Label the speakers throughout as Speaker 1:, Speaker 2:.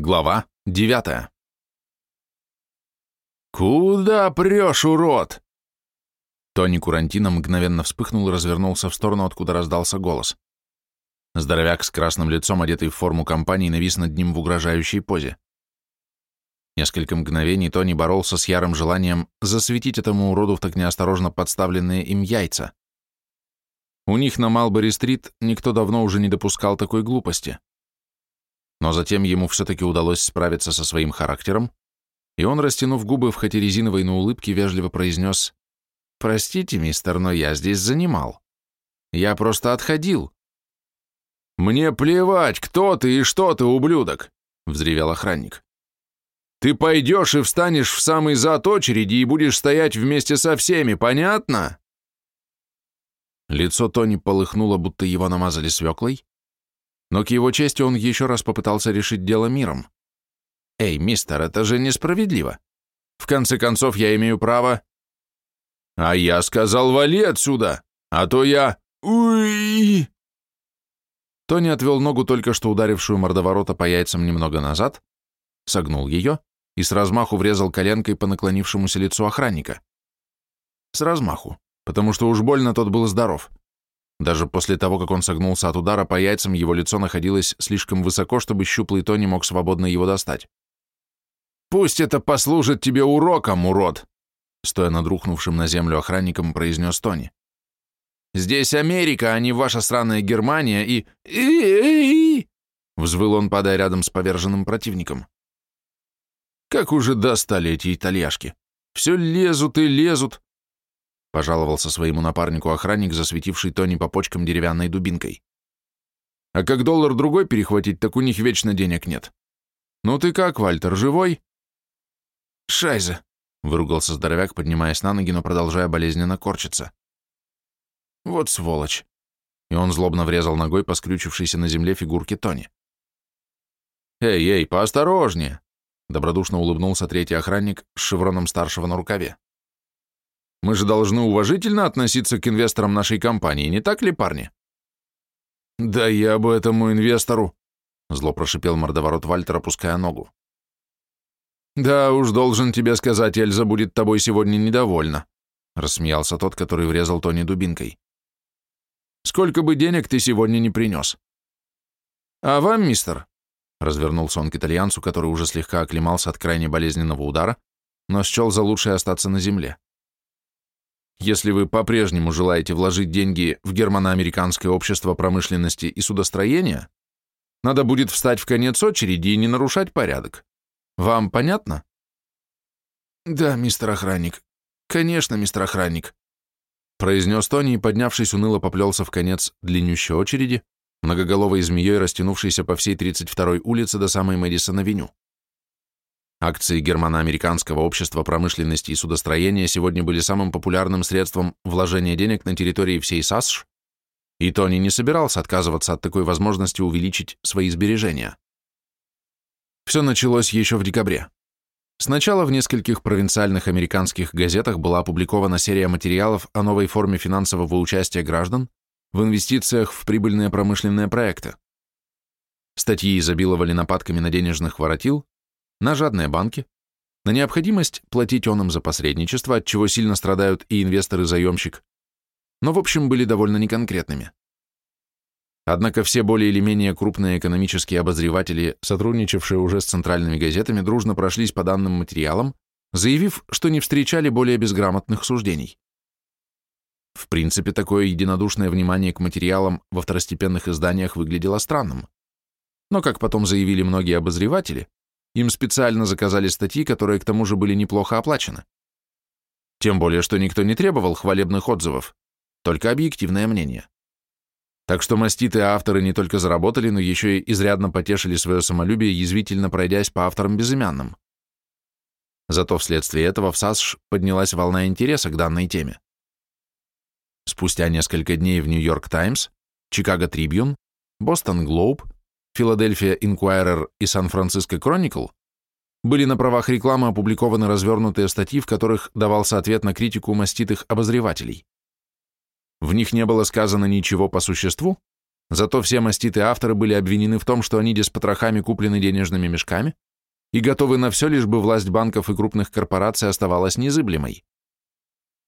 Speaker 1: Глава девятая.
Speaker 2: «Куда прешь, урод?»
Speaker 1: Тони Курантино мгновенно вспыхнул и развернулся в сторону, откуда раздался голос. Здоровяк с красным лицом, одетый в форму компании, навис над ним в угрожающей позе. Несколько мгновений Тони боролся с ярым желанием засветить этому уроду в так неосторожно подставленные им яйца. У них на Малбери-стрит никто давно уже не допускал такой глупости. Но затем ему все-таки удалось справиться со своим характером, и он, растянув губы в хоть резиновой, но улыбке, вежливо произнес «Простите, мистер, но я здесь занимал. Я просто отходил».
Speaker 2: «Мне плевать, кто ты и что ты, ублюдок!» — взревел охранник. «Ты пойдешь и встанешь в самый зад очереди и будешь стоять вместе со всеми, понятно?»
Speaker 1: Лицо Тони полыхнуло, будто его намазали свеклой, но к его чести он еще раз попытался решить дело миром. «Эй, мистер, это же несправедливо. В конце концов, я имею право...»
Speaker 2: «А я сказал, вали отсюда, а то я... Уи!»
Speaker 1: Тони отвел ногу, только что ударившую мордоворота по яйцам немного назад, согнул ее и с размаху врезал коленкой по наклонившемуся лицу охранника. С размаху, потому что уж больно тот был здоров. Даже после того, как он согнулся от удара по яйцам, его лицо находилось слишком высоко, чтобы щуплый Тони мог свободно его достать.
Speaker 2: «Пусть это послужит тебе уроком, урод!»
Speaker 1: Стоя над рухнувшим на землю охранником, произнес Тони.
Speaker 2: «Здесь Америка, а не ваша сраная Германия, и... и,
Speaker 1: Взвыл он, падая рядом с поверженным противником.
Speaker 2: «Как уже достали эти итальяшки! Все лезут и лезут, —
Speaker 1: пожаловался своему напарнику охранник, засветивший Тони по почкам деревянной дубинкой.
Speaker 2: «А как доллар другой перехватить, так у них вечно денег нет. Ну ты как, Вальтер, живой?»
Speaker 1: «Шайзе», — выругался здоровяк, поднимаясь на ноги, но продолжая болезненно корчиться. «Вот сволочь!» И он злобно врезал ногой по скрючившейся на земле фигурке Тони.
Speaker 2: «Эй, эй, поосторожнее!»
Speaker 1: Добродушно улыбнулся третий охранник с шевроном старшего на рукаве.
Speaker 2: Мы же должны уважительно относиться к инвесторам нашей компании, не так ли, парни?
Speaker 1: Да я бы этому инвестору, зло прошипел мордоворот Вальтер, опуская ногу.
Speaker 2: Да уж, должен тебе сказать, Эльза будет тобой сегодня недовольна,
Speaker 1: рассмеялся тот, который врезал Тони дубинкой.
Speaker 2: Сколько бы денег ты сегодня не принес? А вам, мистер, развернулся он к итальянцу, который уже слегка оклемался от крайне болезненного удара, но счел за лучшее остаться на земле. Если вы по-прежнему желаете вложить деньги в германо-американское общество промышленности и судостроения, надо будет встать в конец очереди и не нарушать порядок. Вам понятно?
Speaker 1: Да, мистер охранник. Конечно, мистер охранник.
Speaker 2: Произнес Тони и, поднявшись, уныло поплелся в конец длиннющей очереди, многоголовой змеей, растянувшейся по всей 32-й улице до самой Мэдисон-авеню. Акции германо-американского общества промышленности и судостроения сегодня были самым популярным средством вложения денег на территории всей САСШ, и Тони не собирался отказываться от такой возможности увеличить свои сбережения. Все началось еще в декабре. Сначала в нескольких провинциальных американских газетах была опубликована серия материалов о новой форме финансового участия граждан в инвестициях в прибыльные промышленные проекты. Статьи изобиловали нападками на денежных воротил, на жадные банки, на необходимость платить он за посредничество, от чего сильно страдают и инвестор, и но в общем были довольно неконкретными. Однако все более или менее крупные экономические обозреватели, сотрудничавшие уже с центральными газетами, дружно прошлись по данным материалам, заявив, что не встречали более безграмотных суждений. В принципе, такое единодушное внимание к материалам во второстепенных изданиях выглядело странным. Но, как потом заявили многие обозреватели, им специально заказали статьи, которые к тому же были неплохо оплачены. Тем более, что никто не требовал хвалебных отзывов, только объективное мнение. Так что маститые авторы не только заработали, но еще и изрядно потешили свое самолюбие, язвительно пройдясь по авторам безымянным. Зато вследствие этого в САСШ поднялась волна интереса к данной теме. Спустя несколько дней в Нью-Йорк Таймс, Чикаго Трибьюн, Бостон Глоуб, Филадельфия Инкуайрер и Сан-Франциско Кроникл были на правах рекламы опубликованы развернутые статьи, в которых давался ответ на критику маститых обозревателей. В них не было сказано ничего по существу, Зато все маститые авторы были обвинены в том, что они с потрохами куплены денежными мешками и готовы на все, лишь бы власть банков и крупных корпораций оставалась незыблемой.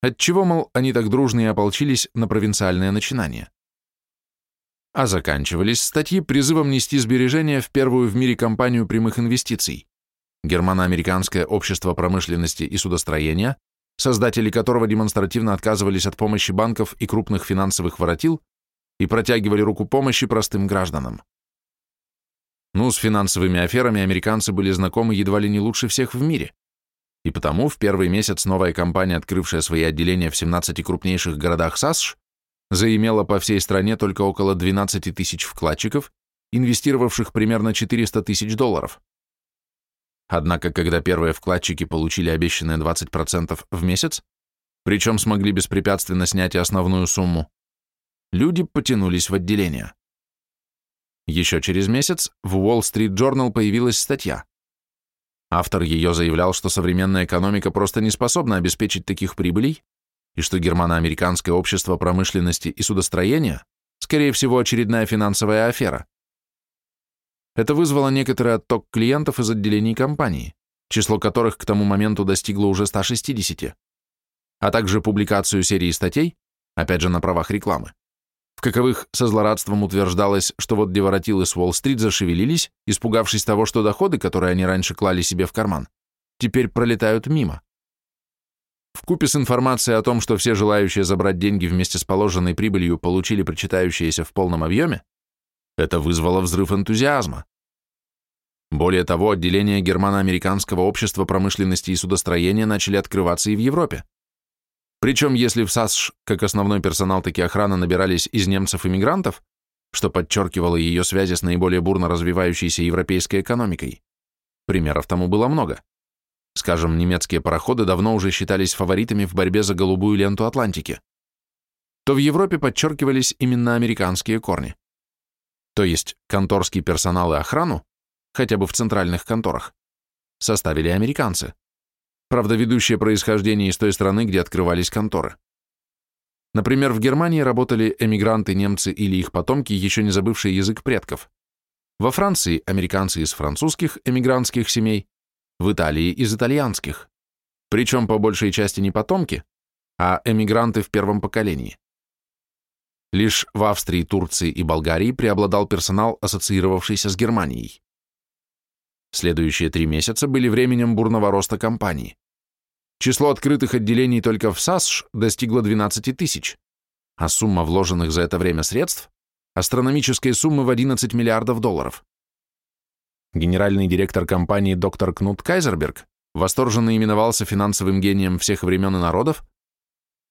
Speaker 2: Отчего, мол, они так дружно и ополчились на провинциальное начинание. А заканчивались статьи призывом нести сбережения в первую в мире компанию прямых инвестиций – Германо-Американское общество промышленности и судостроения, создатели которого демонстративно отказывались от помощи банков и крупных финансовых воротил и протягивали руку помощи простым гражданам. Ну, с финансовыми аферами американцы были знакомы едва ли не лучше всех в мире. И потому в первый месяц новая компания, открывшая свои отделения в 17 крупнейших городах САСШ, заимела по всей стране только около 12 тысяч вкладчиков, инвестировавших примерно 400 тысяч долларов. Однако, когда первые вкладчики получили обещанные 20% в месяц, причем смогли беспрепятственно снять основную сумму, люди потянулись в отделение. Еще через месяц в Wall Street Journal появилась статья. Автор ее заявлял, что современная экономика просто не способна обеспечить таких прибылей, и что германо-американское общество промышленности и судостроения, скорее всего, очередная финансовая афера. Это вызвало некоторый отток клиентов из отделений компании, число которых к тому моменту достигло уже 160, а также публикацию серии статей, опять же на правах рекламы, в каковых со злорадством утверждалось, что вот деворотилы с Уолл-стрит зашевелились, испугавшись того, что доходы, которые они раньше клали себе в карман, теперь пролетают мимо. Вкупе с информацией о том, что все желающие забрать деньги вместе с положенной прибылью получили причитающиеся в полном объеме, это вызвало взрыв энтузиазма. Более того, отделения Германо-Американского общества промышленности и судостроения начали открываться и в Европе. Причем, если в САСШ как основной персонал, так и охрана набирались из немцев-иммигрантов, что подчеркивало ее связи с наиболее бурно развивающейся европейской экономикой, примеров тому было много. Скажем, немецкие пароходы давно уже считались фаворитами в борьбе за голубую ленту Атлантики. То в Европе подчеркивались именно американские корни. То есть конторский персонал и охрану, хотя бы в центральных конторах, составили американцы правда, ведущее происхождение из той страны, где открывались конторы. Например, в Германии работали эмигранты, немцы или их потомки, еще не забывшие язык предков. Во Франции – американцы из французских эмигрантских семей, в Италии – из итальянских. Причем по большей части не потомки, а эмигранты в первом поколении. Лишь в Австрии, Турции и Болгарии преобладал персонал, ассоциировавшийся с Германией. Следующие три месяца были временем бурного роста компании. Число открытых отделений только в САСШ достигло 12 тысяч, а сумма вложенных за это время средств – астрономической суммы в 11 миллиардов долларов. Генеральный директор компании доктор Кнут Кайзерберг восторженно именовался финансовым гением всех времен и народов,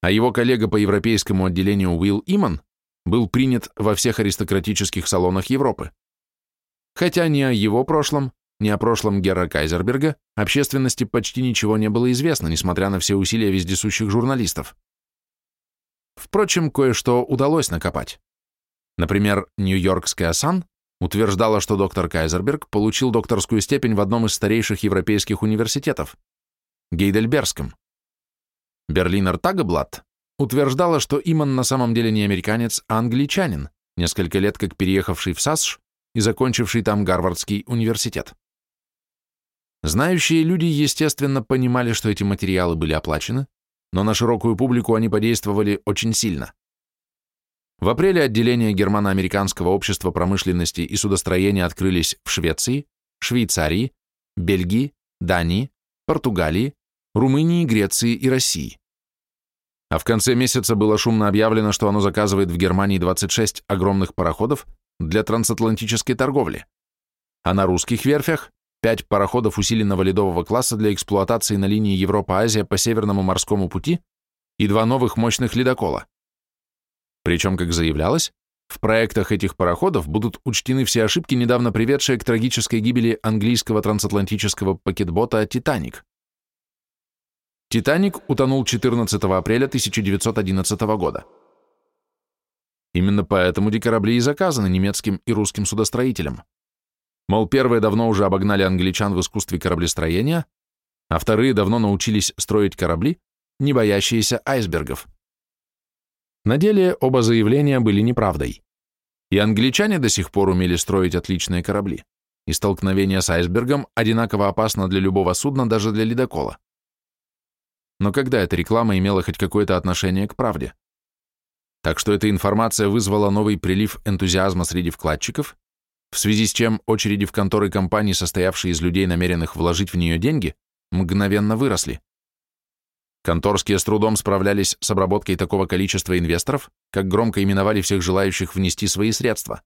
Speaker 2: а его коллега по европейскому отделению Уилл Иман был принят во всех аристократических салонах Европы. Хотя ни о его прошлом, ни о прошлом Герра Кайзерберга общественности почти ничего не было известно, несмотря на все усилия вездесущих журналистов. Впрочем, кое-что удалось накопать. Например, Нью-Йоркская Сан утверждала, что доктор Кайзерберг получил докторскую степень в одном из старейших европейских университетов – Гейдельбергском. Берлинер Тагеблат утверждала, что Иман на самом деле не американец, а англичанин, несколько лет как переехавший в САСШ и закончивший там Гарвардский университет. Знающие люди, естественно, понимали, что эти материалы были оплачены, но на широкую публику они подействовали очень сильно. В апреле отделения Германо-Американского общества промышленности и судостроения открылись в Швеции, Швейцарии, Бельгии, Дании, Португалии, Румынии, Греции и России. А в конце месяца было шумно объявлено, что оно заказывает в Германии 26 огромных пароходов для трансатлантической торговли, а на русских верфях пять пароходов усиленного ледового класса для эксплуатации на линии Европа-Азия по Северному морскому пути и два новых мощных ледокола. Причем, как заявлялось, в проектах этих пароходов будут учтены все ошибки, недавно приведшие к трагической гибели английского трансатлантического пакетбота «Титаник». «Титаник» утонул 14 апреля 1911 года. Именно поэтому эти корабли и заказаны немецким и русским судостроителям. Мол, первые давно уже обогнали англичан в искусстве кораблестроения, а вторые давно научились строить корабли, не боящиеся айсбергов. На деле оба заявления были неправдой.
Speaker 1: И англичане до сих пор умели строить отличные корабли, и столкновение с айсбергом одинаково опасно для любого судна, даже для ледокола. Но когда эта реклама имела хоть какое-то отношение к правде? Так что эта информация вызвала новый прилив энтузиазма среди вкладчиков, в связи с чем очереди в конторы компаний, состоявшие из людей, намеренных вложить в нее деньги, мгновенно выросли. Конторские с трудом справлялись с обработкой такого количества инвесторов, как громко именовали всех желающих внести свои средства.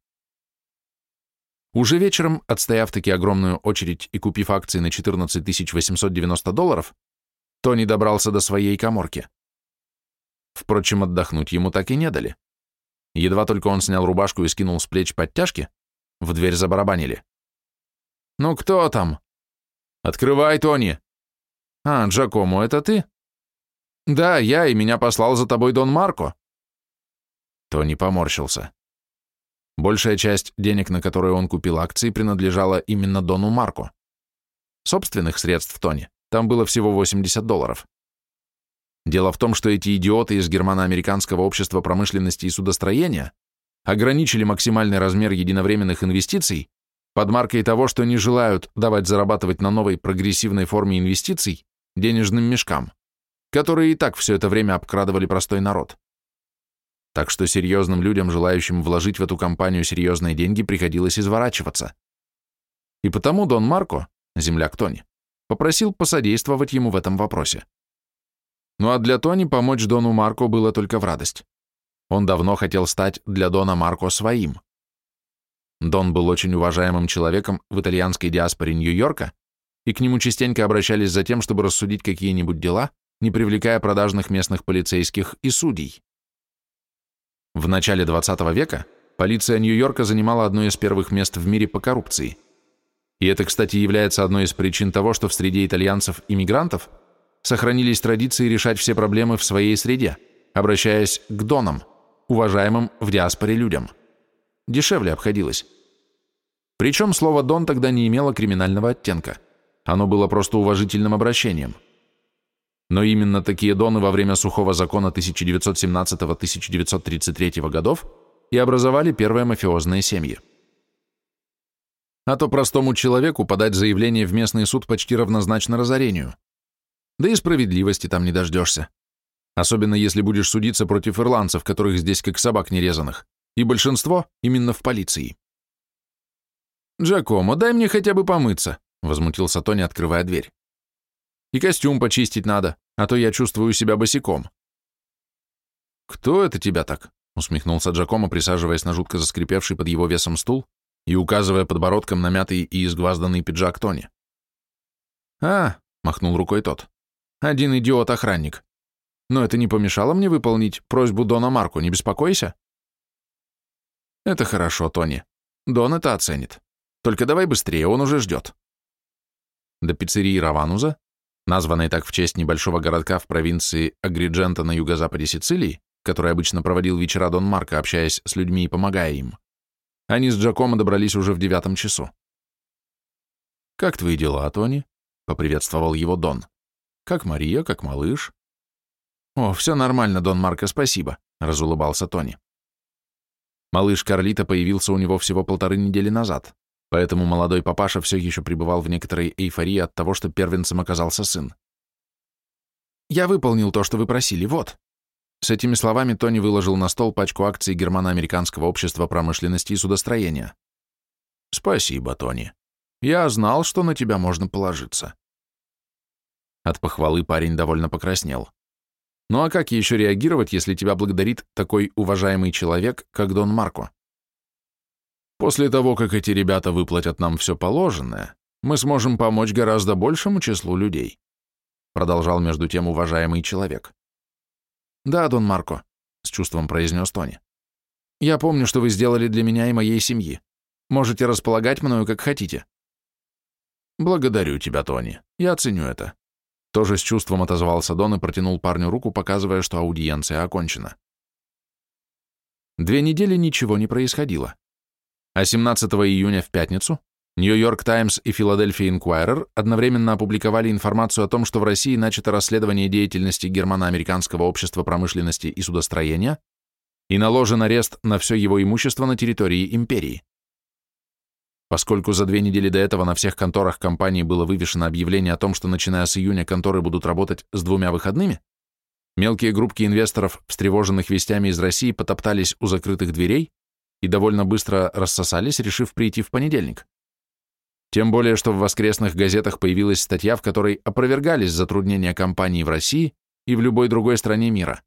Speaker 1: Уже вечером, отстояв таки огромную очередь и купив акции на 14 890 долларов, Тони добрался до своей коморки. Впрочем, отдохнуть ему так и не дали. Едва только он снял рубашку и скинул с плеч подтяжки, в дверь забарабанили. «Ну кто там?» «Открывай, Тони!» «А, Джакомо, это ты?» «Да, я, и меня послал за тобой Дон Марко». Тони поморщился. Большая часть денег, на которые он купил акции, принадлежала именно Дону Марко. Собственных средств Тони там было всего 80 долларов. Дело в том, что эти идиоты из Германо-Американского общества промышленности и судостроения ограничили максимальный размер единовременных инвестиций под маркой того, что не желают давать зарабатывать на новой прогрессивной форме инвестиций денежным мешкам, которые и так все это время обкрадывали простой народ. Так что серьезным людям, желающим вложить в эту компанию серьезные деньги, приходилось изворачиваться. И потому Дон Марко, земляк Тони, попросил посодействовать ему в этом вопросе. Ну а для Тони помочь Дону Марко было только в радость. Он давно хотел стать для Дона Марко своим. Дон был очень уважаемым человеком в итальянской диаспоре Нью-Йорка, и к нему частенько обращались за тем, чтобы рассудить какие-нибудь дела, не привлекая продажных местных полицейских и судей. В начале 20 века полиция Нью-Йорка занимала одно из первых мест в мире по коррупции. И это, кстати, является одной из причин того, что в среде итальянцев-иммигрантов сохранились традиции решать все проблемы в своей среде, обращаясь к донам, уважаемым в диаспоре людям. Дешевле обходилось. Причем слово «дон» тогда не имело криминального оттенка. Оно было просто уважительным обращением – но именно такие доны во время сухого закона 1917-1933 годов и образовали первые мафиозные семьи. А то простому человеку подать заявление в местный суд почти равнозначно разорению. Да и справедливости там не дождешься. Особенно если будешь судиться против ирландцев, которых здесь как собак нерезанных, и большинство именно в полиции. «Джакомо, дай мне хотя бы помыться», — возмутился Тони, открывая дверь. И костюм почистить надо, а то я чувствую себя босиком». «Кто это тебя так?» — усмехнулся Джакомо, присаживаясь на жутко заскрипевший под его весом стул и указывая подбородком на мятый и изгвазданный пиджак Тони. «А», — махнул рукой тот, — «один идиот-охранник. Но это не помешало мне выполнить просьбу Дона Марку, не беспокойся». «Это хорошо, Тони. Дон это оценит. Только давай быстрее, он уже ждет». До пиццерии Равануза названной так в честь небольшого городка в провинции Агриджента на юго-западе Сицилии, который обычно проводил вечера Дон Марко, общаясь с людьми и помогая им. Они с Джакомо добрались уже в девятом часу. «Как твои дела, Тони?» — поприветствовал его Дон. «Как Мария, как малыш?» «О, все нормально, Дон Марко, спасибо», — разулыбался Тони. Малыш Карлита появился у него всего полторы недели назад. Поэтому молодой папаша все еще пребывал в некоторой эйфории от того, что первенцем оказался сын. «Я выполнил то, что вы просили, вот». С этими словами Тони выложил на стол пачку акций Германо-Американского общества промышленности и судостроения. «Спасибо, Тони. Я знал, что на тебя можно положиться». От похвалы парень довольно покраснел. Ну а как еще реагировать, если тебя благодарит такой уважаемый человек, как Дон Марко? После того, как эти ребята выплатят нам все положенное, мы сможем помочь гораздо большему числу людей», продолжал между тем уважаемый человек. «Да, Дон Марко», — с чувством произнес Тони. «Я помню, что вы сделали для меня и моей семьи. Можете располагать мною, как хотите». «Благодарю тебя, Тони. Я ценю это». Тоже с чувством отозвался Дон и протянул парню руку, показывая, что аудиенция окончена. Две недели ничего не происходило а 17 июня в пятницу Нью-Йорк Таймс и Филадельфия Инквайрер одновременно опубликовали информацию о том, что в России начато расследование деятельности Германо-Американского общества промышленности и судостроения, и наложен арест на все его имущество на территории империи. Поскольку за две недели до этого на всех конторах компании было вывешено объявление о том, что начиная с июня конторы будут работать с двумя выходными, мелкие группки инвесторов, встревоженных вестями из России, потоптались у закрытых дверей и довольно быстро рассосались, решив прийти в понедельник. Тем более, что в воскресных газетах появилась статья, в которой опровергались затруднения компании в России и в любой другой стране мира.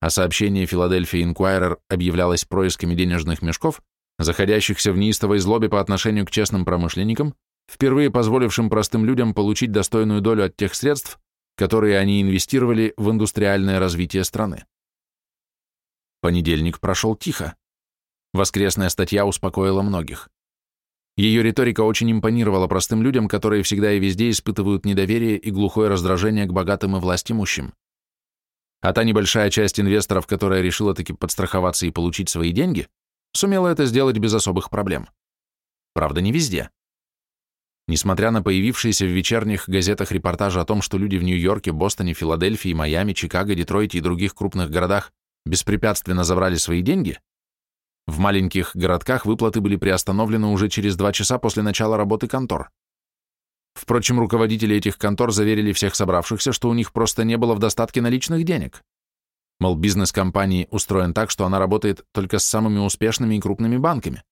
Speaker 1: А сообщение Philadelphia Inquirer объявлялось происками денежных мешков, заходящихся в неистовой злобе по отношению к честным промышленникам, впервые позволившим простым людям получить достойную долю от тех средств, которые они инвестировали в индустриальное развитие страны. Понедельник прошел тихо. Воскресная статья успокоила многих. Ее риторика очень импонировала простым людям, которые всегда и везде испытывают недоверие и глухое раздражение к богатым и властимущим. А та небольшая часть инвесторов, которая решила таки подстраховаться и получить свои деньги, сумела это сделать без особых проблем. Правда, не везде. Несмотря на появившиеся в вечерних газетах репортажи о том, что люди в Нью-Йорке, Бостоне, Филадельфии, Майами, Чикаго, Детройте и других крупных городах беспрепятственно забрали свои деньги, в маленьких городках выплаты были приостановлены уже через два часа после начала работы контор. Впрочем, руководители этих контор заверили всех собравшихся, что у них просто не было в достатке наличных денег. Мол, бизнес компании устроен так, что она работает только с самыми успешными и крупными банками,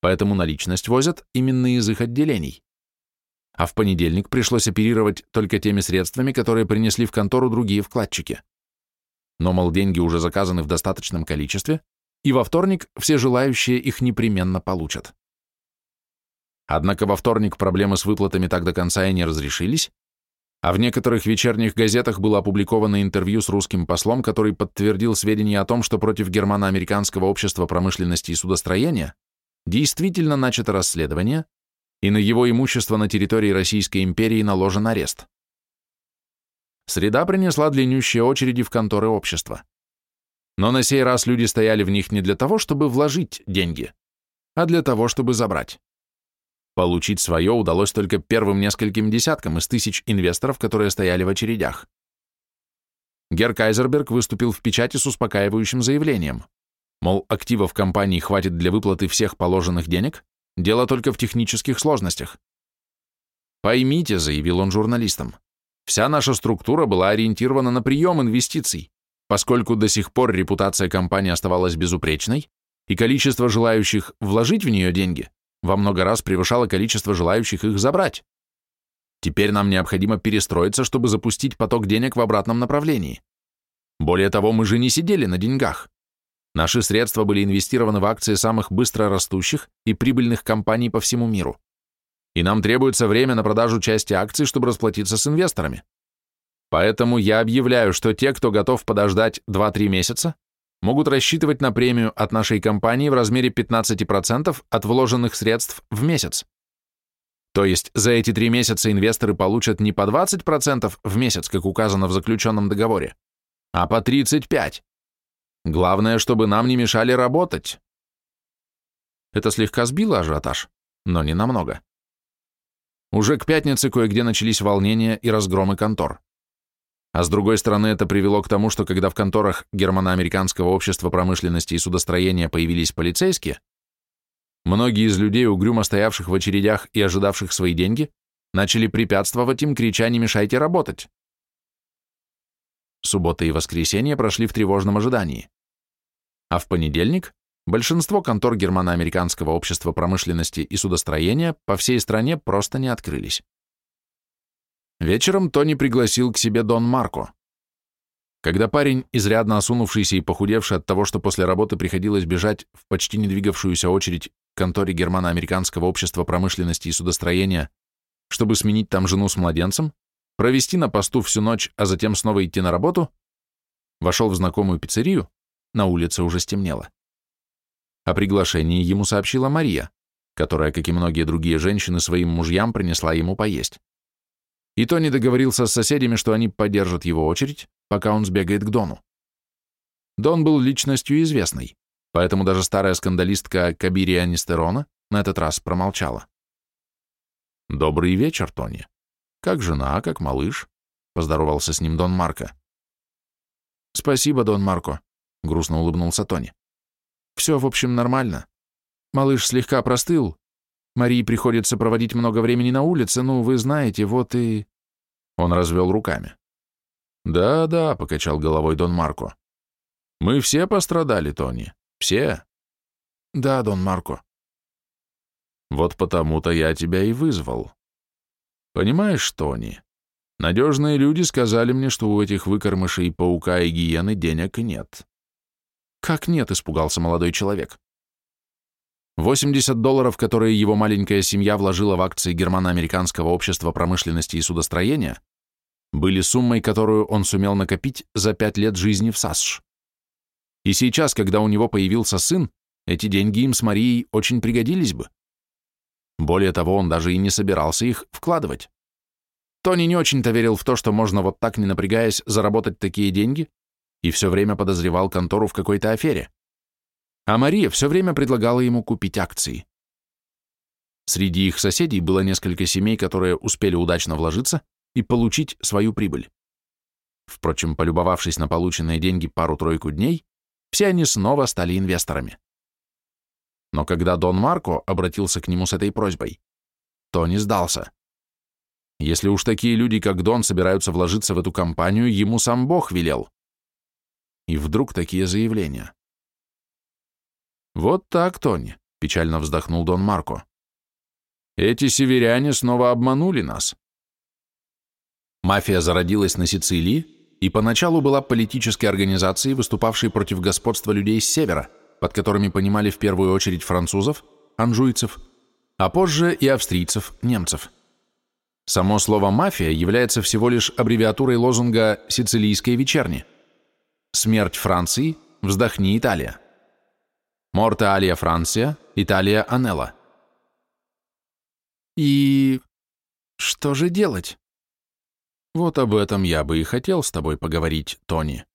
Speaker 1: поэтому наличность возят именно из их отделений. А в понедельник пришлось оперировать только теми средствами, которые принесли в контору другие вкладчики. Но, мол, деньги уже заказаны в достаточном количестве, и во вторник все желающие их непременно получат. Однако во вторник проблемы с выплатами так до конца и не разрешились, а в некоторых вечерних газетах было опубликовано интервью с русским послом, который подтвердил сведения о том, что против германо-американского общества промышленности и судостроения действительно начато расследование, и на его имущество на территории Российской империи наложен арест. Среда принесла длиннющие очереди в конторы общества. Но на сей раз люди стояли в них не для того, чтобы вложить деньги, а для того, чтобы забрать. Получить свое удалось только первым нескольким десяткам из тысяч инвесторов, которые стояли в очередях. Гер Кайзерберг выступил в печати с успокаивающим заявлением. Мол, активов компании хватит для выплаты всех положенных денег, дело только в технических сложностях. «Поймите», — заявил он журналистам, — «вся наша структура была ориентирована на прием инвестиций, поскольку до сих пор репутация компании оставалась безупречной, и количество желающих вложить в нее деньги во много раз превышало количество желающих их забрать. Теперь нам необходимо перестроиться, чтобы запустить поток денег в обратном направлении. Более того, мы же не сидели на деньгах. Наши средства были инвестированы в акции самых быстро растущих и прибыльных компаний по всему миру. И нам требуется время на продажу части акций, чтобы расплатиться с инвесторами. Поэтому я объявляю, что те, кто готов подождать 2-3 месяца, могут рассчитывать на премию от нашей компании в размере 15% от вложенных средств в месяц. То есть за эти три месяца инвесторы получат не по 20% в месяц, как указано в заключенном договоре, а по 35%. Главное, чтобы нам не мешали работать. Это слегка сбило ажиотаж, но не намного. Уже к пятнице кое-где начались волнения и разгромы контор. А с другой стороны, это привело к тому, что когда в конторах Германо-Американского общества промышленности и судостроения появились полицейские, многие из людей, угрюмо стоявших в очередях и ожидавших свои деньги, начали препятствовать им, крича «не мешайте работать». Суббота и воскресенье прошли в тревожном ожидании. А в понедельник большинство контор Германо-Американского общества промышленности и судостроения по всей стране просто не открылись. Вечером Тони пригласил к себе Дон Марко. Когда парень, изрядно осунувшийся и похудевший от того, что после работы приходилось бежать в почти не двигавшуюся очередь к конторе Германо-Американского общества промышленности и судостроения, чтобы сменить там жену с младенцем, провести на посту всю ночь, а затем снова идти на работу, вошел в знакомую пиццерию, на улице уже стемнело. О приглашении ему сообщила Мария, которая, как и многие другие женщины, своим мужьям принесла ему поесть. И Тони договорился с соседями, что они поддержат его очередь, пока он сбегает к Дону. Дон был личностью известной, поэтому даже старая скандалистка Кабирия Нистерона на этот раз промолчала. «Добрый вечер, Тони. Как жена, как малыш?» — поздоровался с ним Дон Марко. «Спасибо, Дон Марко», — грустно улыбнулся Тони.
Speaker 2: Все, в общем, нормально. Малыш слегка простыл. Марии приходится проводить много времени на улице, ну, вы знаете, вот и...» Он развел руками. «Да-да», — покачал головой Дон Марко. «Мы все пострадали, Тони. Все». «Да, Дон Марко». «Вот потому-то я тебя и вызвал. Понимаешь, Тони, надежные люди сказали мне, что у этих выкормышей паука и гиены денег нет». «Как нет?» — испугался молодой человек. 80 долларов, которые его маленькая семья вложила в акции Германо-Американского общества промышленности и судостроения, были суммой, которую он сумел накопить за пять лет жизни в САСШ. И сейчас, когда у него появился сын, эти деньги им с Марией очень пригодились бы. Более того, он даже и не собирался их вкладывать. Тони не очень-то верил в то, что можно вот так, не напрягаясь, заработать такие деньги, и все время подозревал контору в какой-то афере. А Мария все время предлагала ему купить акции. Среди их соседей было несколько семей, которые успели удачно вложиться и получить свою прибыль. Впрочем, полюбовавшись на полученные деньги пару-тройку дней, все они снова стали инвесторами. Но когда Дон Марко обратился к нему с этой просьбой, то не сдался. Если уж такие люди, как Дон, собираются вложиться в эту компанию, ему сам Бог велел. И вдруг такие заявления. «Вот так, Тони», — печально вздохнул Дон Марко. «Эти северяне снова обманули нас. Мафия зародилась на Сицилии и поначалу была политической организацией, выступавшей против господства людей с севера, под которыми понимали в первую очередь французов, анжуйцев, а позже и австрийцев, немцев. Само слово «мафия» является всего лишь аббревиатурой лозунга «Сицилийской вечерни». «Смерть Франции, вздохни Италия». «Морте алия Франция, Италия Анелла».
Speaker 3: «И что же делать?»
Speaker 2: Вот об этом я бы и хотел с тобой поговорить, Тони.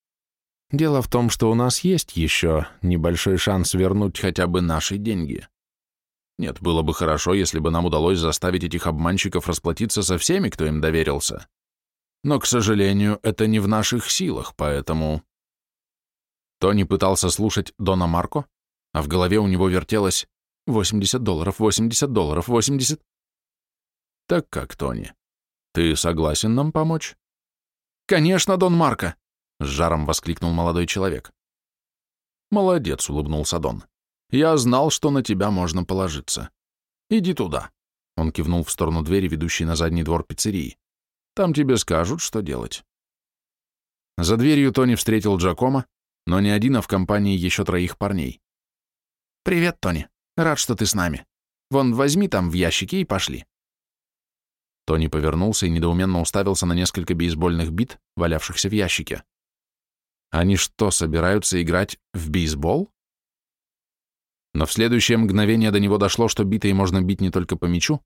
Speaker 2: Дело в том, что у нас есть еще небольшой шанс вернуть хотя бы наши деньги. Нет, было бы хорошо, если бы нам удалось заставить этих обманщиков расплатиться со всеми, кто им доверился. Но, к сожалению, это не в наших силах, поэтому... Тони пытался слушать Дона Марко, а в голове у него вертелось 80 долларов, 80 долларов, 80... Так как, Тони? Ты согласен нам помочь?
Speaker 3: Конечно, Дон Марко,
Speaker 2: с жаром воскликнул молодой человек. Молодец, улыбнулся Дон. Я знал, что на тебя можно положиться. Иди туда. Он кивнул в сторону двери, ведущей на задний двор пиццерии. Там тебе скажут, что делать. За дверью Тони встретил Джакома, но не один, а в компании еще троих парней.
Speaker 3: «Привет, Тони. Рад, что ты с нами. Вон, возьми там в ящике и пошли».
Speaker 2: Тони повернулся и недоуменно уставился на несколько бейсбольных бит, валявшихся в ящике. Они что, собираются играть в бейсбол? Но в следующее мгновение до него дошло, что битой можно бить не только по мячу,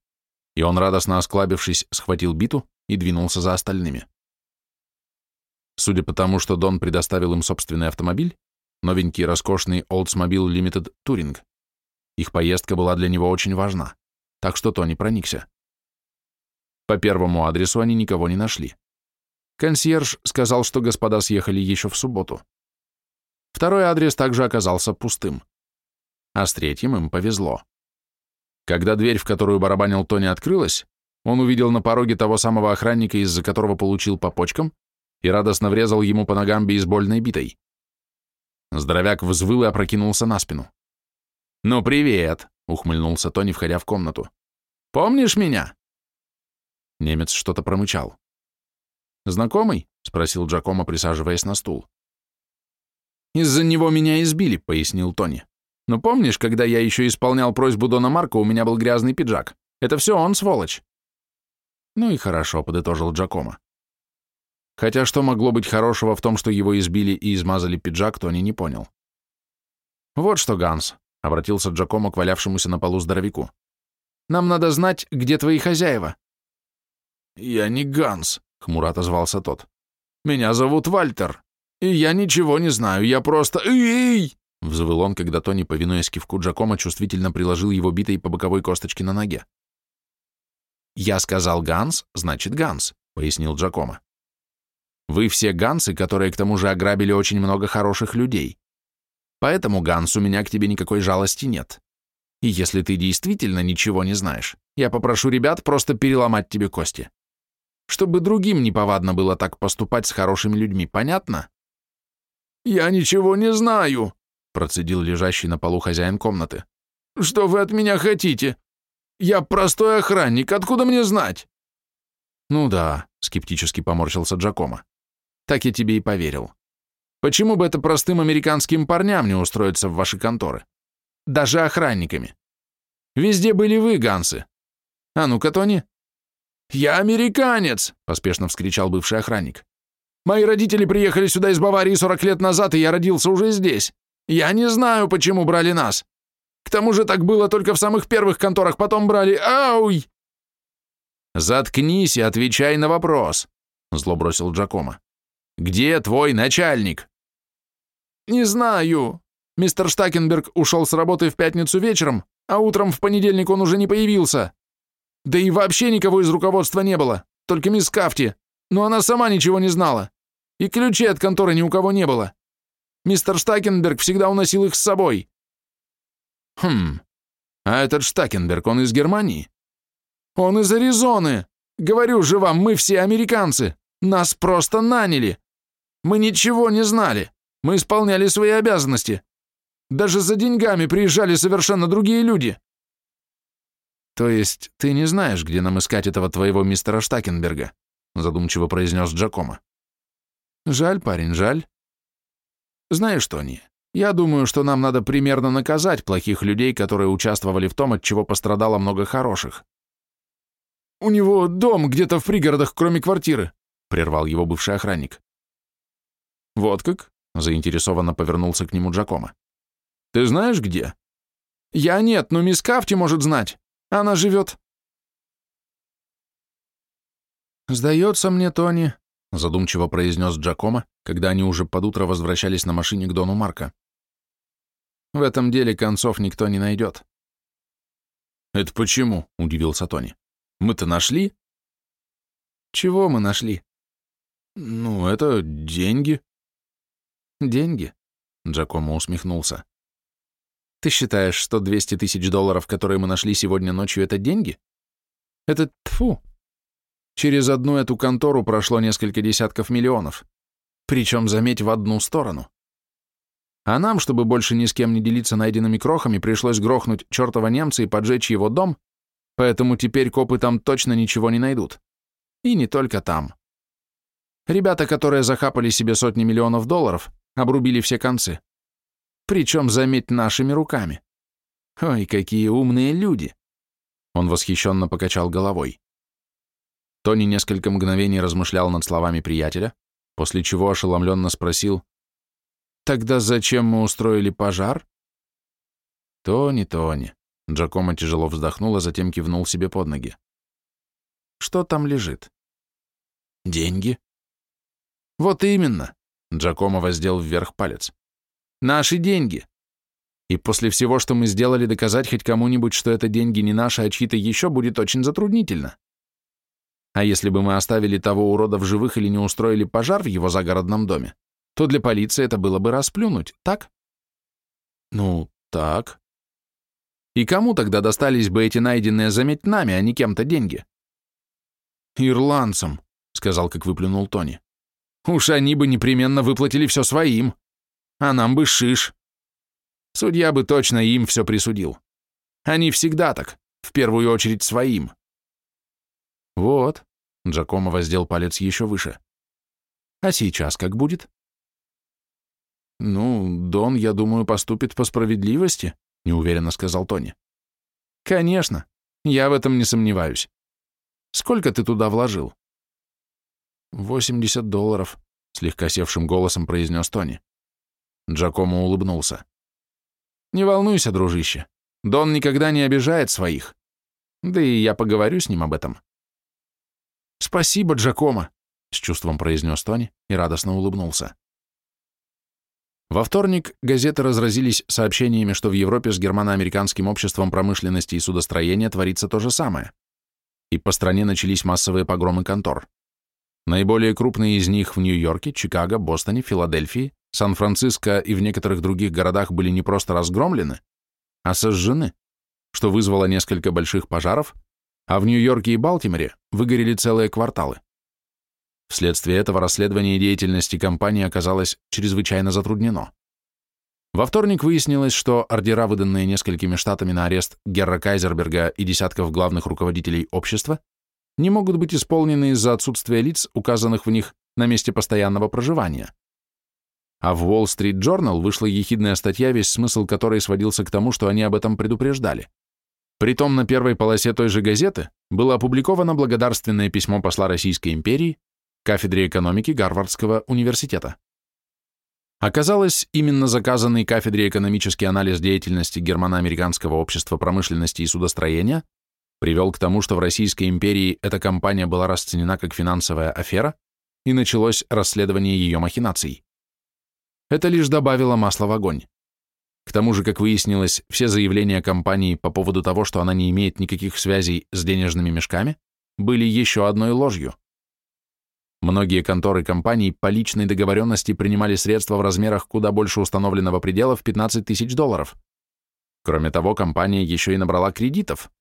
Speaker 2: и он, радостно осклабившись, схватил биту и двинулся за остальными. Судя по тому, что Дон предоставил им собственный автомобиль, новенький роскошный Oldsmobile Limited Touring, их поездка была для него очень важна, так что Тони проникся. По первому адресу они никого не нашли. Консьерж сказал, что господа съехали еще в субботу. Второй адрес также оказался пустым. А с третьим им повезло. Когда дверь, в которую барабанил Тони, открылась, он увидел на пороге того самого охранника, из-за которого получил по почкам, и радостно врезал ему по ногам бейсбольной битой. Здоровяк взвыл и опрокинулся на спину.
Speaker 3: «Ну, привет!»
Speaker 2: — ухмыльнулся Тони, входя в комнату.
Speaker 3: «Помнишь меня?»
Speaker 2: Немец что-то промычал. «Знакомый?» — спросил Джакомо, присаживаясь на стул.
Speaker 3: «Из-за него меня избили», — пояснил Тони. «Но помнишь, когда я еще исполнял просьбу Дона Марко, у меня был грязный пиджак? Это все он, сволочь».
Speaker 2: «Ну и хорошо», — подытожил Джакомо. Хотя что могло быть хорошего в том, что его избили и измазали пиджак, Тони не понял. «Вот что, Ганс», — обратился Джакомо к валявшемуся на полу здоровяку.
Speaker 3: «Нам надо знать, где твои хозяева.
Speaker 4: «Я не Ганс», — хмуро отозвался тот. «Меня зовут Вальтер, и я ничего не знаю, я просто... Эй!»
Speaker 2: Взвыл он, когда Тони, повинуясь кивку Джакома, чувствительно приложил его битой по боковой косточке на ноге. «Я сказал Ганс, значит Ганс», — пояснил Джакома. «Вы все Гансы, которые к тому же ограбили очень много хороших людей.
Speaker 3: Поэтому, Ганс, у меня к тебе никакой жалости нет. И если ты действительно ничего не знаешь, я попрошу ребят просто переломать тебе кости. Чтобы другим неповадно было так поступать с хорошими людьми, понятно?
Speaker 4: «Я ничего не знаю», — процедил лежащий на полу хозяин комнаты. «Что вы от меня хотите? Я простой охранник, откуда мне знать?»
Speaker 3: «Ну да», — скептически поморщился Джакомо. «Так я тебе и поверил. Почему бы это простым американским парням не устроиться в ваши конторы? Даже охранниками. Везде были вы, Гансы. А ну-ка, Тони».
Speaker 4: «Я американец!» — поспешно вскричал бывший охранник. «Мои родители приехали сюда из Баварии 40 лет назад, и я родился уже здесь. Я не знаю, почему брали нас. К тому же так было только в самых первых конторах, потом брали... Ауй!»
Speaker 3: «Заткнись и отвечай на вопрос», — зло бросил Джакомо. «Где твой начальник?»
Speaker 4: «Не знаю. Мистер Штакенберг ушел с работы в пятницу вечером, а утром в понедельник он уже не появился. Да и вообще никого из руководства не было, только мисс Кафти, но она сама ничего не знала. И ключей от конторы ни у кого не было. Мистер Штакенберг всегда уносил их с собой».
Speaker 3: «Хм, а этот Штакенберг, он из Германии?»
Speaker 4: «Он из Аризоны. Говорю же вам, мы все американцы. Нас просто наняли. Мы ничего не знали. Мы исполняли свои обязанности. Даже за деньгами приезжали совершенно другие люди».
Speaker 3: «То есть ты не знаешь, где нам искать этого твоего мистера Штакенберга?» задумчиво произнес Джакомо.
Speaker 4: «Жаль, парень, жаль. Знаешь, Тони, я думаю, что нам надо примерно наказать плохих людей, которые участвовали в том, от чего пострадало много хороших. У него дом где-то в пригородах, кроме квартиры, прервал его бывший охранник.
Speaker 3: Вот как? Заинтересованно повернулся к нему Джакомо.
Speaker 4: Ты знаешь где? Я нет, но мисс Кафти может знать. Она живет.
Speaker 3: Сдается мне, Тони, задумчиво произнес Джакомо, когда они уже под утро возвращались на машине к Дону Марка. В этом деле концов никто не найдет.
Speaker 2: «Это почему?» — удивился Тони. Мы-то нашли?
Speaker 3: Чего мы нашли?
Speaker 2: Ну, это деньги.
Speaker 3: Деньги? Джакомо усмехнулся. Ты считаешь, что 200 тысяч долларов, которые мы нашли сегодня ночью, это деньги? Это тфу. Через одну эту контору прошло несколько десятков миллионов. Причем, заметь, в одну сторону. А нам, чтобы больше ни с кем не делиться найденными крохами, пришлось грохнуть чертова немца и поджечь его дом, Поэтому теперь копы там точно ничего не найдут. И не только там. Ребята, которые захапали себе сотни миллионов долларов, обрубили все концы. Причем, заметь, нашими руками. Ой, какие умные люди. Он восхищенно покачал головой. Тони несколько мгновений размышлял над словами приятеля, после чего ошеломленно спросил, «Тогда зачем мы устроили пожар?» «Тони, Тони, Джакомо тяжело вздохнул, а затем кивнул себе под ноги. «Что там лежит?» «Деньги». «Вот именно», — Джакомо воздел вверх палец. «Наши деньги. И после всего, что мы сделали, доказать хоть кому-нибудь, что это деньги не наши, а чьи-то еще, будет очень затруднительно. А если бы мы оставили того урода в живых или не устроили пожар в его загородном доме, то для полиции это было бы расплюнуть, так?» «Ну, так», и кому тогда достались бы эти найденные, заметь, нами, а не кем-то деньги?
Speaker 2: Ирландцам, сказал, как выплюнул Тони.
Speaker 3: Уж они бы непременно выплатили все своим, а нам бы шиш. Судья бы точно им все присудил. Они всегда так, в первую очередь своим. Вот, Джакомо воздел палец еще выше. А сейчас как будет?
Speaker 2: Ну, Дон, я думаю, поступит по справедливости, — неуверенно сказал Тони.
Speaker 3: «Конечно, я в этом не сомневаюсь. Сколько ты туда вложил?»
Speaker 2: «Восемьдесят долларов», — слегка севшим голосом произнес Тони.
Speaker 3: Джакомо улыбнулся. «Не волнуйся, дружище. Дон никогда не обижает своих. Да и я поговорю с ним об этом». «Спасибо, Джакомо», — с чувством произнес Тони и радостно улыбнулся. Во вторник газеты разразились сообщениями, что в Европе с германо-американским обществом промышленности и судостроения творится то же самое. И по стране начались массовые погромы контор. Наиболее крупные из них в Нью-Йорке, Чикаго, Бостоне, Филадельфии,
Speaker 2: Сан-Франциско и в некоторых других городах были не просто разгромлены, а сожжены, что вызвало несколько больших пожаров, а в Нью-Йорке и Балтиморе выгорели целые кварталы. Вследствие этого расследование деятельности компании оказалось чрезвычайно затруднено. Во вторник выяснилось, что ордера, выданные несколькими штатами на арест Герра Кайзерберга и десятков главных руководителей общества, не могут быть исполнены из-за отсутствия лиц, указанных в них на месте постоянного проживания. А в Wall Street Journal вышла ехидная статья, весь смысл которой сводился к тому, что они об этом предупреждали. Притом на первой полосе той же газеты было опубликовано благодарственное письмо посла Российской империи кафедре экономики Гарвардского университета. Оказалось, именно заказанный кафедре экономический анализ деятельности Германо-Американского общества промышленности и судостроения привел к тому, что в Российской империи эта компания была расценена как финансовая афера, и началось расследование ее махинаций. Это лишь добавило масла в огонь. К тому же, как выяснилось, все заявления компании по поводу того, что она не имеет никаких связей с денежными мешками, были еще одной ложью. Многие конторы компаний по личной договоренности принимали средства в размерах куда больше установленного предела в 15 тысяч долларов. Кроме того, компания еще и набрала кредитов.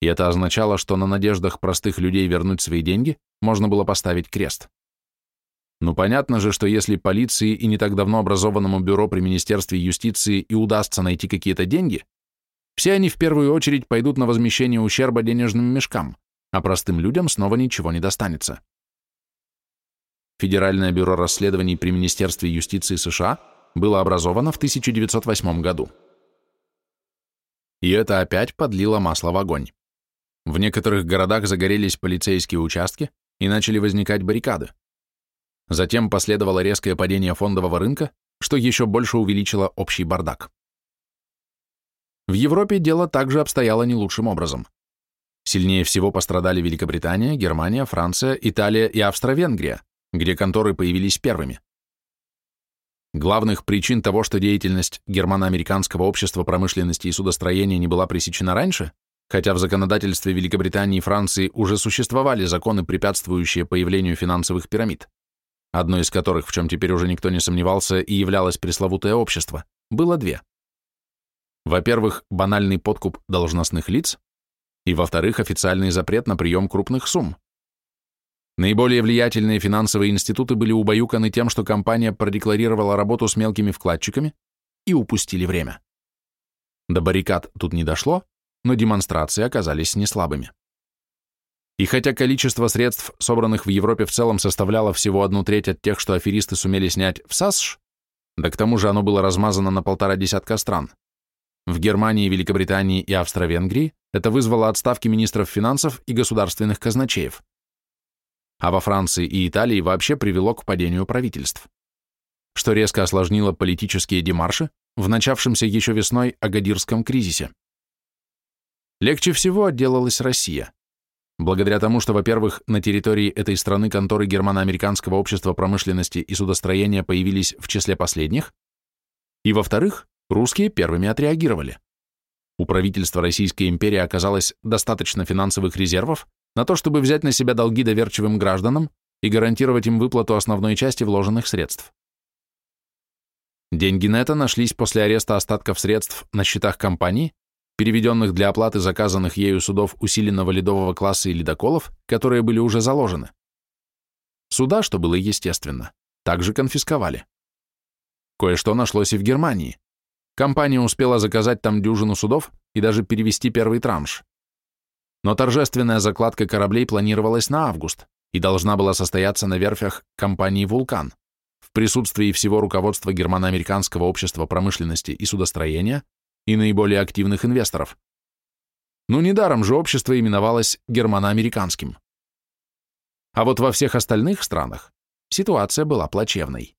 Speaker 2: И это означало, что на надеждах простых людей вернуть свои деньги можно было поставить крест. Ну понятно же, что если полиции и не так давно образованному бюро при Министерстве юстиции и удастся найти какие-то деньги, все они в первую очередь пойдут на возмещение ущерба денежным мешкам, а простым людям снова ничего не достанется. Федеральное бюро расследований при Министерстве юстиции США было образовано в 1908 году. И это опять подлило масло в огонь. В некоторых городах загорелись полицейские участки и начали возникать баррикады. Затем последовало резкое падение фондового рынка, что еще больше увеличило общий бардак. В Европе дело также обстояло не лучшим образом. Сильнее всего пострадали Великобритания, Германия, Франция, Италия и Австро-Венгрия, где конторы появились первыми. Главных причин того, что деятельность Германо-Американского общества промышленности и судостроения не была пресечена раньше, хотя в законодательстве Великобритании и Франции уже существовали законы, препятствующие появлению финансовых пирамид, одной из которых, в чем теперь уже никто не сомневался, и являлось пресловутое общество, было две. Во-первых, банальный подкуп должностных лиц, и, во-вторых, официальный запрет на прием крупных сумм. Наиболее влиятельные финансовые институты были убаюканы тем, что компания продекларировала работу с мелкими вкладчиками и упустили время. До баррикад тут не дошло, но демонстрации оказались неслабыми. И хотя количество средств, собранных в Европе в целом, составляло всего одну треть от тех, что аферисты сумели снять в САСШ, да к тому же оно было размазано на полтора десятка стран, в Германии, Великобритании и Австро-Венгрии это вызвало отставки министров финансов и государственных казначеев а во Франции и Италии вообще привело к падению правительств, что резко осложнило политические демарши в начавшемся еще весной Агадирском кризисе. Легче всего отделалась Россия. Благодаря тому, что, во-первых, на территории этой страны конторы Германо-Американского общества промышленности и судостроения появились в числе последних, и, во-вторых, русские первыми отреагировали. У правительства Российской империи оказалось достаточно финансовых резервов, на то, чтобы взять на себя долги доверчивым гражданам и гарантировать им выплату основной части вложенных средств. Деньги на это нашлись после ареста остатков средств на счетах компании, переведенных для оплаты заказанных ею судов усиленного ледового класса и ледоколов, которые были уже заложены. Суда, что было естественно, также конфисковали. Кое-что нашлось и в Германии. Компания успела заказать там дюжину судов и даже перевести первый транш но торжественная закладка кораблей планировалась на август и должна была состояться на верфях компании «Вулкан» в присутствии всего руководства Германо-Американского общества промышленности и судостроения и наиболее активных инвесторов. Ну, недаром же общество именовалось германо-американским. А вот во всех остальных странах ситуация была плачевной.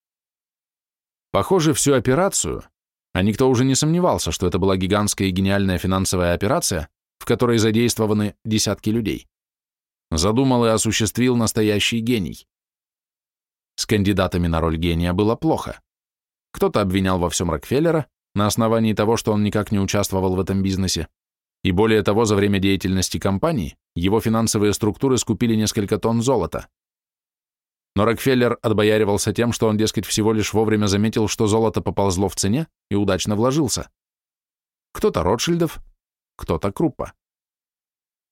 Speaker 2: Похоже, всю операцию, а никто уже не сомневался, что это была гигантская и гениальная финансовая операция, в которой задействованы десятки людей. Задумал и осуществил настоящий гений. С кандидатами на роль гения было плохо. Кто-то обвинял во всем Рокфеллера на основании того, что он никак не участвовал в этом бизнесе, и более того, за время деятельности компании его финансовые структуры скупили несколько тонн золота.
Speaker 3: но Рокфеллер отбояривался тем, что он, дескать, всего лишь вовремя заметил, что золото поползло в цене и удачно вложился. Кто-то Ротшильдов, кто-то Круппа.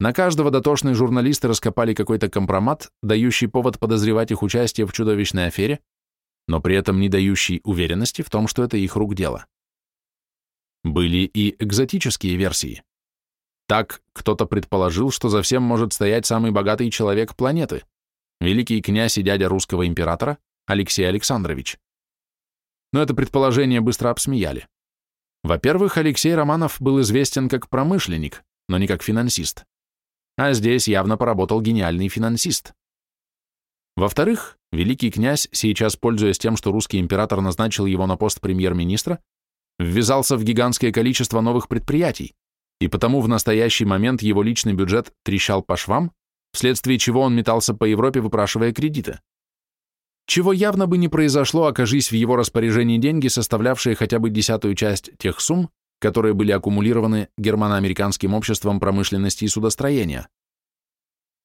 Speaker 3: На каждого дотошные журналисты раскопали какой-то компромат, дающий повод подозревать их участие в чудовищной афере, но при этом не дающий уверенности в том, что это их рук дело. Были и экзотические версии. Так кто-то предположил, что за всем может стоять самый богатый человек планеты, великий князь и дядя русского императора Алексей Александрович. Но это предположение быстро обсмеяли. Во-первых, Алексей Романов был известен как промышленник, но не как финансист. А здесь явно поработал гениальный финансист. Во-вторых, великий князь, сейчас пользуясь тем, что русский император назначил его на пост премьер-министра, ввязался в гигантское количество новых предприятий, и потому в настоящий момент его личный бюджет трещал по швам, вследствие чего он метался по Европе, выпрашивая кредиты. Чего явно бы не произошло, окажись в его распоряжении деньги, составлявшие хотя бы десятую часть тех сумм, которые были аккумулированы германо-американским обществом промышленности и судостроения.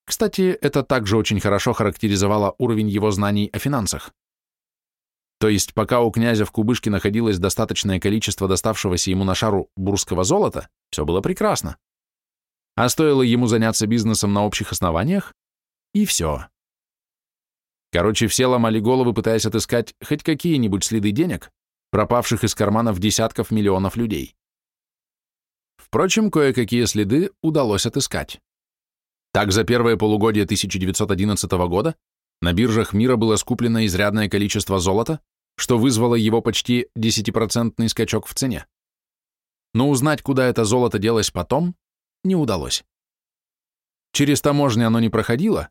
Speaker 3: Кстати, это также очень хорошо характеризовало уровень его знаний о финансах. То есть, пока у князя в кубышке находилось достаточное количество доставшегося ему на шару бурского золота, все было прекрасно. А стоило ему заняться бизнесом на общих основаниях, и все. Короче, все ломали головы, пытаясь отыскать хоть какие-нибудь следы денег, пропавших из карманов десятков миллионов людей. Впрочем, кое-какие следы удалось отыскать. Так, за первое полугодие 1911 года на биржах мира было скуплено изрядное количество золота, что вызвало его почти 10% скачок в цене. Но узнать, куда это золото делось потом, не удалось. Через таможню оно не проходило,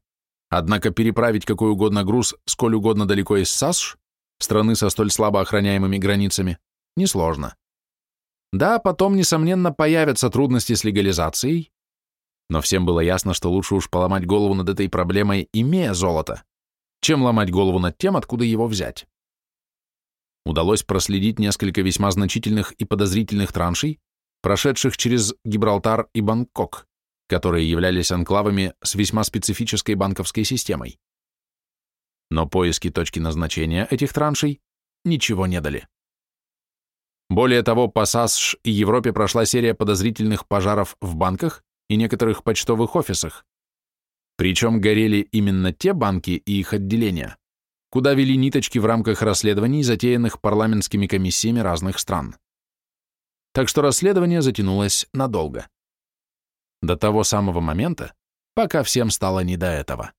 Speaker 3: однако переправить какой угодно груз сколь угодно далеко из САСШ, страны со столь слабо охраняемыми границами, несложно. Да, потом, несомненно, появятся трудности с легализацией, но всем было ясно, что лучше уж поломать голову над этой проблемой, имея золото, чем ломать голову над тем, откуда его взять. Удалось проследить несколько весьма значительных и подозрительных траншей, прошедших через Гибралтар и Бангкок, которые являлись анклавами с весьма специфической банковской системой. Но поиски точки назначения этих траншей ничего не дали. Более того, по САСШ и Европе прошла серия подозрительных пожаров в банках и некоторых почтовых офисах. Причем горели именно те банки и их отделения, куда вели ниточки в рамках расследований, затеянных парламентскими комиссиями разных стран так что расследование затянулось надолго. До того самого момента, пока всем стало не до этого.